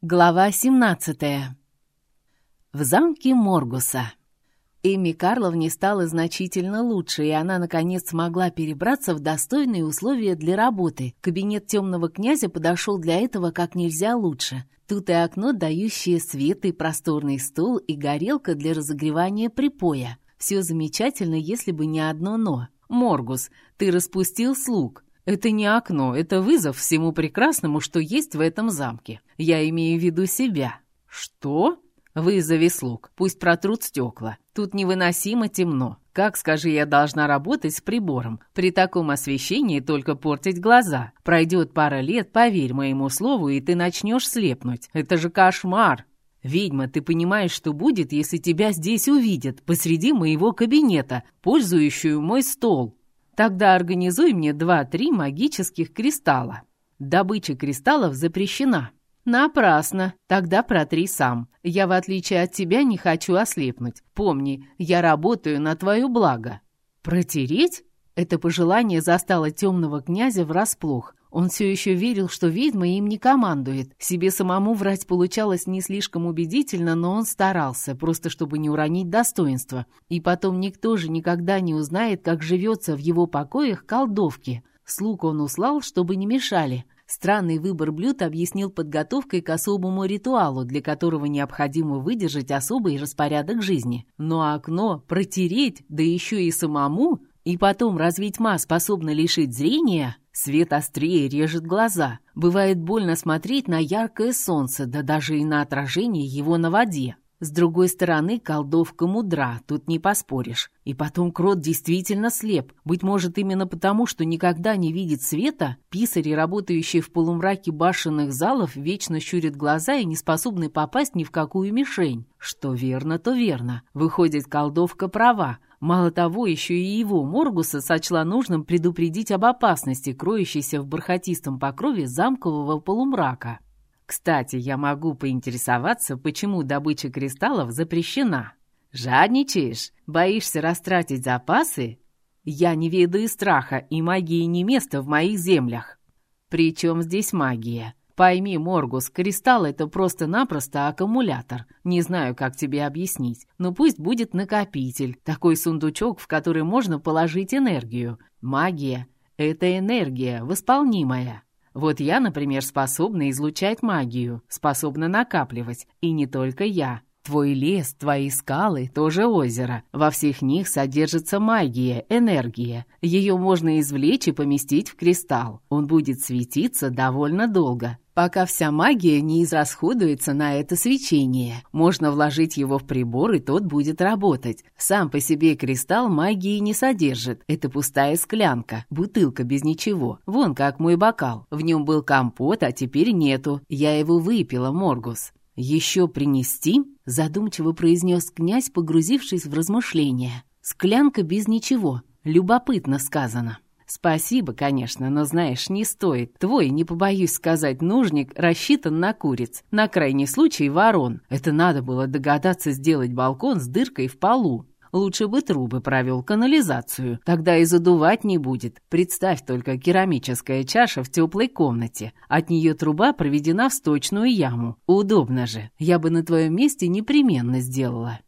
Глава 17. В замке Моргуса. Эми Карловне стало значительно лучше, и она, наконец, смогла перебраться в достойные условия для работы. Кабинет темного князя подошел для этого как нельзя лучше. Тут и окно, дающее свет, и просторный стол, и горелка для разогревания припоя. Все замечательно, если бы не одно «но». «Моргус, ты распустил слуг. Это не окно, это вызов всему прекрасному, что есть в этом замке. Я имею в виду себя. Что? Вызови слуг, пусть протрут стекла. Тут невыносимо темно. Как, скажи, я должна работать с прибором? При таком освещении только портить глаза. Пройдет пара лет, поверь моему слову, и ты начнешь слепнуть. Это же кошмар. «Ведьма, ты понимаешь, что будет, если тебя здесь увидят, посреди моего кабинета, пользующую мой стол?» Тогда организуй мне два-три магических кристалла. Добыча кристаллов запрещена. Напрасно. Тогда протри сам. Я, в отличие от тебя, не хочу ослепнуть. Помни, я работаю на твое благо. Протереть? Это пожелание застало темного князя врасплох. Он все еще верил, что ведьма им не командует. Себе самому врать получалось не слишком убедительно, но он старался, просто чтобы не уронить достоинство. И потом никто же никогда не узнает, как живется в его покоях колдовки. Слуг он услал, чтобы не мешали. Странный выбор блюд объяснил подготовкой к особому ритуалу, для которого необходимо выдержать особый распорядок жизни. Но окно протереть, да еще и самому, и потом развить ма способна лишить зрения – Свет острее режет глаза. Бывает больно смотреть на яркое солнце, да даже и на отражение его на воде. С другой стороны, колдовка мудра, тут не поспоришь. И потом Крот действительно слеп. Быть может, именно потому, что никогда не видит света, писари, работающие в полумраке башенных залов, вечно щурят глаза и не способны попасть ни в какую мишень. Что верно, то верно. Выходит, колдовка права. Мало того, еще и его, Моргуса, сочла нужным предупредить об опасности, кроющейся в бархатистом покрове замкового полумрака. Кстати, я могу поинтересоваться, почему добыча кристаллов запрещена. Жадничаешь? Боишься растратить запасы? Я не ведаю страха, и магии не место в моих землях. Причем здесь магия? Пойми, Моргус, кристалл — это просто-напросто аккумулятор. Не знаю, как тебе объяснить, но пусть будет накопитель, такой сундучок, в который можно положить энергию. Магия — это энергия, восполнимая. Вот я, например, способна излучать магию, способна накапливать, и не только я. Твой лес, твои скалы, тоже озеро. Во всех них содержится магия, энергия. Ее можно извлечь и поместить в кристалл. Он будет светиться довольно долго, пока вся магия не израсходуется на это свечение. Можно вложить его в прибор, и тот будет работать. Сам по себе кристалл магии не содержит. Это пустая склянка, бутылка без ничего. Вон как мой бокал. В нем был компот, а теперь нету. Я его выпила, Моргус. «Еще принести?» — задумчиво произнес князь, погрузившись в размышления. «Склянка без ничего. Любопытно сказано». «Спасибо, конечно, но, знаешь, не стоит. Твой, не побоюсь сказать, нужник рассчитан на куриц. На крайний случай ворон. Это надо было догадаться сделать балкон с дыркой в полу. Лучше бы трубы провел, канализацию. Тогда и задувать не будет. Представь только керамическая чаша в теплой комнате. От нее труба проведена в сточную яму. Удобно же. Я бы на твоем месте непременно сделала.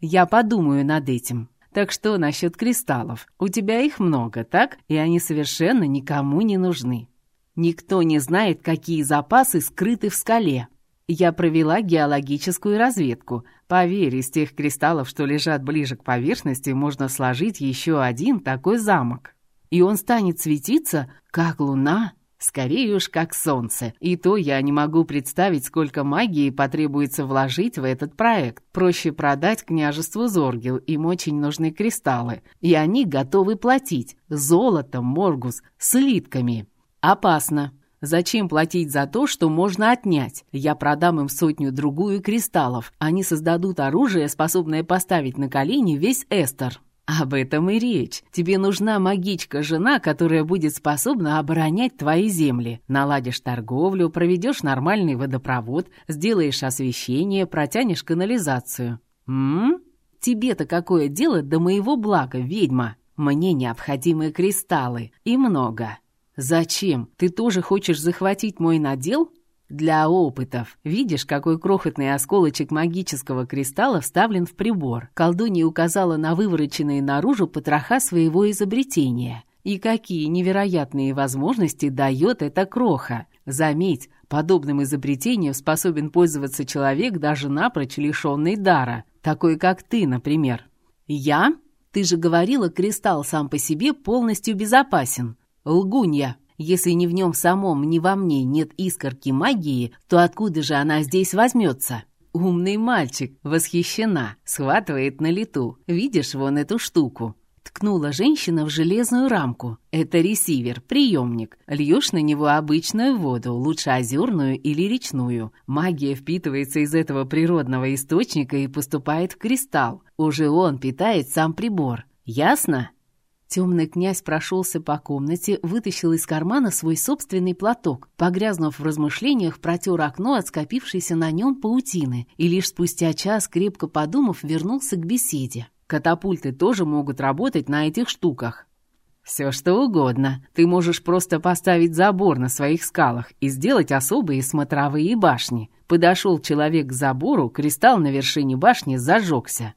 Я подумаю над этим. Так что насчет кристаллов? У тебя их много, так? И они совершенно никому не нужны. Никто не знает, какие запасы скрыты в скале. Я провела геологическую разведку. Поверь, из тех кристаллов, что лежат ближе к поверхности, можно сложить еще один такой замок. И он станет светиться, как луна, скорее уж как солнце. И то я не могу представить, сколько магии потребуется вложить в этот проект. Проще продать княжеству Зоргил, им очень нужны кристаллы. И они готовы платить. Золотом, Моргус, слитками. Опасно. Зачем платить за то, что можно отнять? Я продам им сотню-другую кристаллов. Они создадут оружие, способное поставить на колени весь Эстер. Об этом и речь. Тебе нужна магичка-жена, которая будет способна оборонять твои земли. Наладишь торговлю, проведешь нормальный водопровод, сделаешь освещение, протянешь канализацию. М? Тебе-то какое дело до моего блага, ведьма? Мне необходимы кристаллы. И много. «Зачем? Ты тоже хочешь захватить мой надел?» Для опытов. Видишь, какой крохотный осколочек магического кристалла вставлен в прибор. Колдунья указала на вывороченные наружу потроха своего изобретения. И какие невероятные возможности дает эта кроха. Заметь, подобным изобретением способен пользоваться человек, даже напрочь лишенный дара. Такой, как ты, например. Я? Ты же говорила, кристалл сам по себе полностью безопасен. Лгунья. Если ни в нем самом, ни во мне нет искорки магии, то откуда же она здесь возьмется? Умный мальчик, восхищена, схватывает на лету. Видишь вон эту штуку? Ткнула женщина в железную рамку. Это ресивер, приемник. Льешь на него обычную воду, лучше озерную или речную. Магия впитывается из этого природного источника и поступает в кристалл. Уже он питает сам прибор. Ясно? Темный князь прошелся по комнате, вытащил из кармана свой собственный платок, погрязнув в размышлениях, протер окно от скопившейся на нем паутины и лишь спустя час, крепко подумав, вернулся к беседе. Катапульты тоже могут работать на этих штуках. Все что угодно. Ты можешь просто поставить забор на своих скалах и сделать особые смотровые башни. Подошел человек к забору, кристалл на вершине башни зажегся.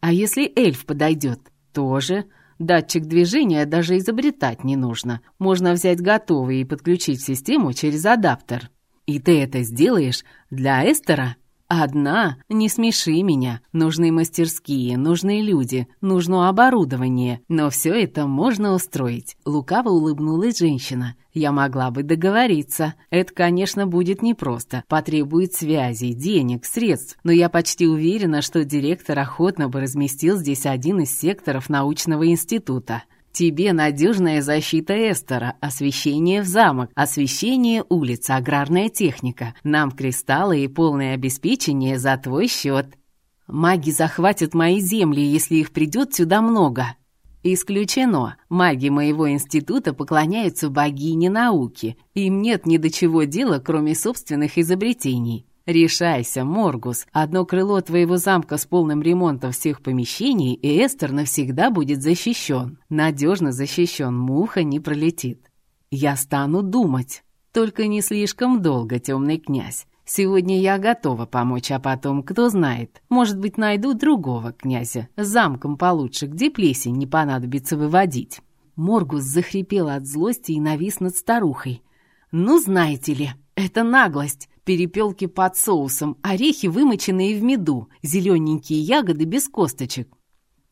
А если эльф подойдет? Тоже. Датчик движения даже изобретать не нужно. Можно взять готовый и подключить систему через адаптер. И ты это сделаешь для Эстера? «Одна? Не смеши меня. Нужны мастерские, нужны люди, нужно оборудование. Но все это можно устроить». Лукаво улыбнулась женщина. «Я могла бы договориться. Это, конечно, будет непросто. Потребует связей, денег, средств. Но я почти уверена, что директор охотно бы разместил здесь один из секторов научного института». Тебе надежная защита Эстера, освещение в замок, освещение улиц, аграрная техника. Нам кристаллы и полное обеспечение за твой счет. Маги захватят мои земли, если их придет сюда много. Исключено. Маги моего института поклоняются богине науки. Им нет ни до чего дела, кроме собственных изобретений. «Решайся, Моргус. Одно крыло твоего замка с полным ремонтом всех помещений, и Эстер навсегда будет защищен. Надежно защищен, муха не пролетит. Я стану думать. Только не слишком долго, темный князь. Сегодня я готова помочь, а потом, кто знает, может быть, найду другого князя замком получше, где плесень не понадобится выводить». Моргус захрипел от злости и навис над старухой. «Ну, знаете ли, это наглость перепелки под соусом, орехи, вымоченные в меду, зелененькие ягоды без косточек.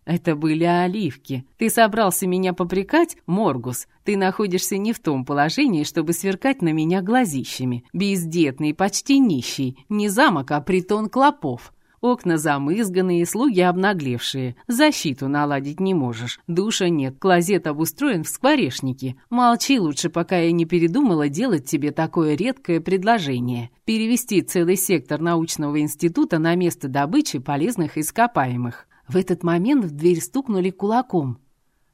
Это были оливки. Ты собрался меня попрекать, Моргус? Ты находишься не в том положении, чтобы сверкать на меня глазищами. Бездетный, почти нищий. Не замок, а притон клопов. Окна замызганные, слуги обнаглевшие. Защиту наладить не можешь. Душа нет, клозет обустроен в скворечнике. Молчи лучше, пока я не передумала делать тебе такое редкое предложение. Перевести целый сектор научного института на место добычи полезных ископаемых. В этот момент в дверь стукнули кулаком.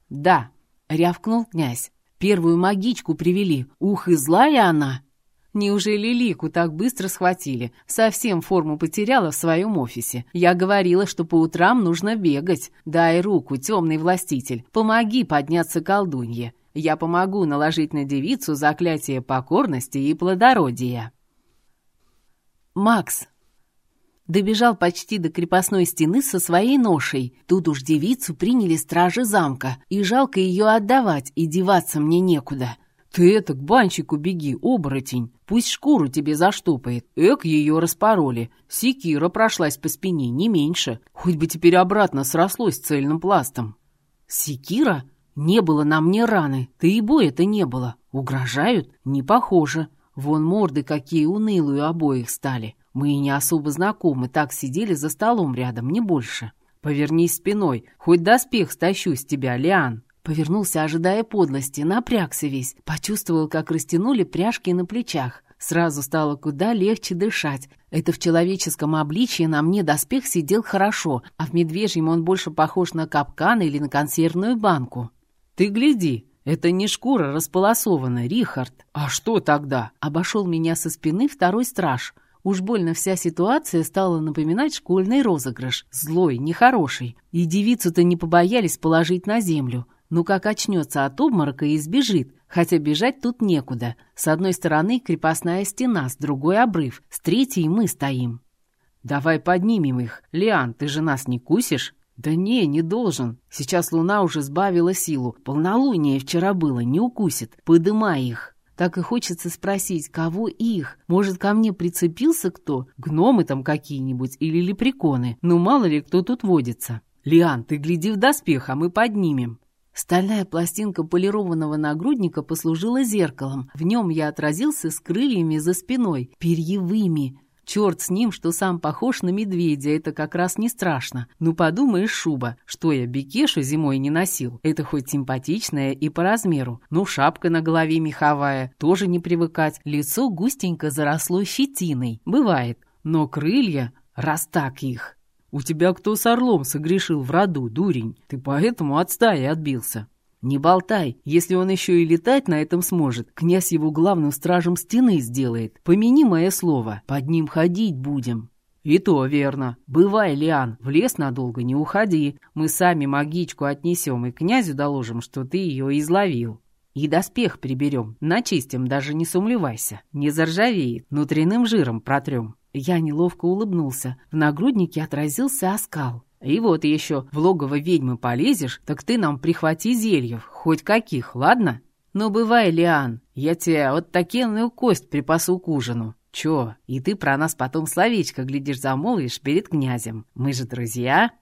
«Да», — рявкнул князь. «Первую магичку привели. Ух, и злая она!» Неужели Лику так быстро схватили? Совсем форму потеряла в своем офисе. Я говорила, что по утрам нужно бегать. Дай руку, темный властитель. Помоги подняться колдунье. Я помогу наложить на девицу заклятие покорности и плодородия. Макс добежал почти до крепостной стены со своей ношей. Тут уж девицу приняли стражи замка, и жалко ее отдавать, и деваться мне некуда. «Ты это, к банчику беги, оборотень, пусть шкуру тебе заштопает. Эк, ее распороли. Секира прошлась по спине, не меньше. Хоть бы теперь обратно срослось цельным пластом». «Секира? Не было на мне раны, ты и боя-то не было. Угрожают? Не похоже. Вон морды какие унылые обоих стали. Мы и не особо знакомы, так сидели за столом рядом, не больше. Повернись спиной, хоть доспех стащу с тебя, Лиан». Повернулся, ожидая подлости, напрягся весь, почувствовал, как растянули пряжки на плечах. Сразу стало куда легче дышать. Это в человеческом обличье на мне доспех сидел хорошо, а в медвежьем он больше похож на капкан или на консервную банку. «Ты гляди, это не шкура располосована, Рихард. А что тогда?» Обошел меня со спины второй страж. Уж больно вся ситуация стала напоминать школьный розыгрыш. Злой, нехороший. И девицу-то не побоялись положить на землю. Ну как очнется от обморока и сбежит, хотя бежать тут некуда. С одной стороны крепостная стена, с другой обрыв, с третьей мы стоим. «Давай поднимем их. Лиан, ты же нас не кусишь?» «Да не, не должен. Сейчас луна уже сбавила силу. Полнолуние вчера было, не укусит. Подымай их». Так и хочется спросить, кого их? Может, ко мне прицепился кто? Гномы там какие-нибудь или лепреконы? Ну, мало ли, кто тут водится. Лиан, ты гляди в доспех, а мы поднимем. Стальная пластинка полированного нагрудника послужила зеркалом. В нем я отразился с крыльями за спиной, перьевыми. Черт с ним, что сам похож на медведя, это как раз не страшно. Ну подумаешь, шуба, что я бекешу зимой не носил. Это хоть симпатичная и по размеру. Ну шапка на голове меховая, тоже не привыкать. Лицо густенько заросло щетиной. Бывает. Но крылья, раз так их. У тебя кто с орлом согрешил в роду, дурень? Ты поэтому от стаи отбился. «Не болтай, если он еще и летать на этом сможет, князь его главным стражем стены сделает. Помяни мое слово, под ним ходить будем». «И то верно. Бывай, Лиан, в лес надолго не уходи. Мы сами магичку отнесем и князю доложим, что ты ее изловил. И доспех приберем, начистим, даже не сумлевайся. Не заржавеет, внутренним жиром протрем». Я неловко улыбнулся. В нагруднике отразился оскал. И вот еще в логово ведьмы полезешь, так ты нам прихвати зельев, хоть каких, ладно? Ну, бывай, Лиан, я тебе вот такенную кость припасу к ужину. Чё, и ты про нас потом словечко, глядишь, замолвишь перед князем. Мы же друзья?»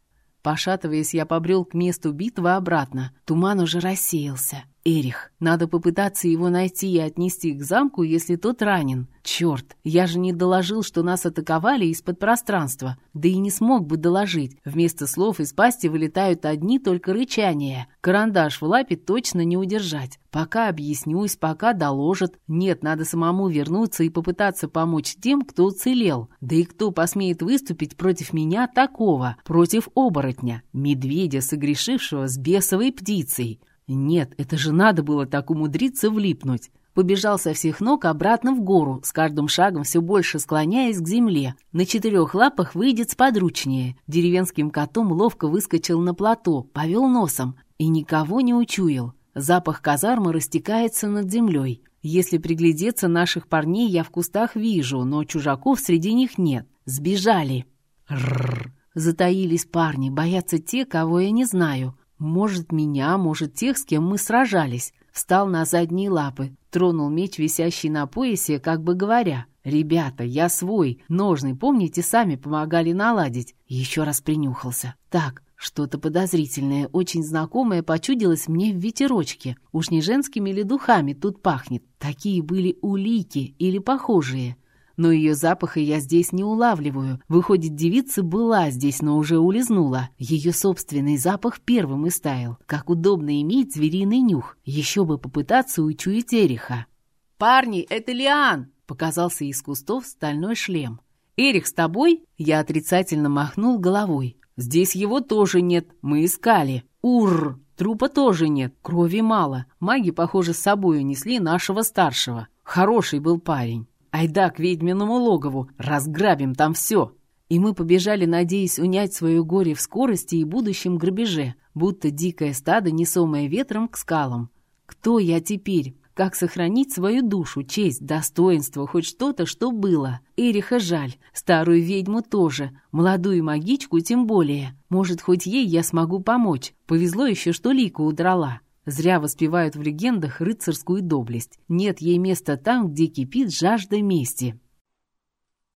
Пошатываясь, я побрел к месту битвы обратно. Туман уже рассеялся. Эрих. Надо попытаться его найти и отнести к замку, если тот ранен. Черт, я же не доложил, что нас атаковали из-под пространства. Да и не смог бы доложить. Вместо слов из пасти вылетают одни только рычания. Карандаш в лапе точно не удержать. Пока объяснюсь, пока доложат. Нет, надо самому вернуться и попытаться помочь тем, кто уцелел. Да и кто посмеет выступить против меня такого? Против оборотня, медведя, согрешившего с бесовой птицей. Нет, это же надо было так умудриться влипнуть. Побежал со всех ног обратно в гору, с каждым шагом все больше склоняясь к земле. На четырех лапах выйдет сподручнее. Деревенским котом ловко выскочил на плато, повел носом и никого не учуял. Запах казармы растекается над землей. Если приглядеться, наших парней я в кустах вижу, но чужаков среди них нет. Сбежали. Рррр. Затаились парни, боятся те, кого я не знаю. Может, меня, может, тех, с кем мы сражались. Встал на задние лапы, тронул меч, висящий на поясе, как бы говоря, «Ребята, я свой, ножный, помните, сами помогали наладить». Еще раз принюхался. «Так, что-то подозрительное, очень знакомое почудилось мне в ветерочке. Уж не женскими ли духами тут пахнет? Такие были улики или похожие но ее запаха я здесь не улавливаю. Выходит, девица была здесь, но уже улизнула. Ее собственный запах первым и стаял. Как удобно иметь звериный нюх. Еще бы попытаться учуять Эриха. «Парни, это Лиан!» — показался из кустов стальной шлем. «Эрих с тобой?» — я отрицательно махнул головой. «Здесь его тоже нет, мы искали. Ур! Трупа тоже нет, крови мало. Маги, похоже, с собой унесли нашего старшего. Хороший был парень». Айда к ведьминому логову, разграбим там все!» И мы побежали, надеясь унять свое горе в скорости и будущем грабеже, будто дикое стадо, несомое ветром к скалам. Кто я теперь? Как сохранить свою душу, честь, достоинство, хоть что-то, что было? Эриха жаль, старую ведьму тоже, молодую магичку тем более. Может, хоть ей я смогу помочь. Повезло еще, что Лика удрала. Зря воспевают в легендах рыцарскую доблесть. Нет ей места там, где кипит жажда мести.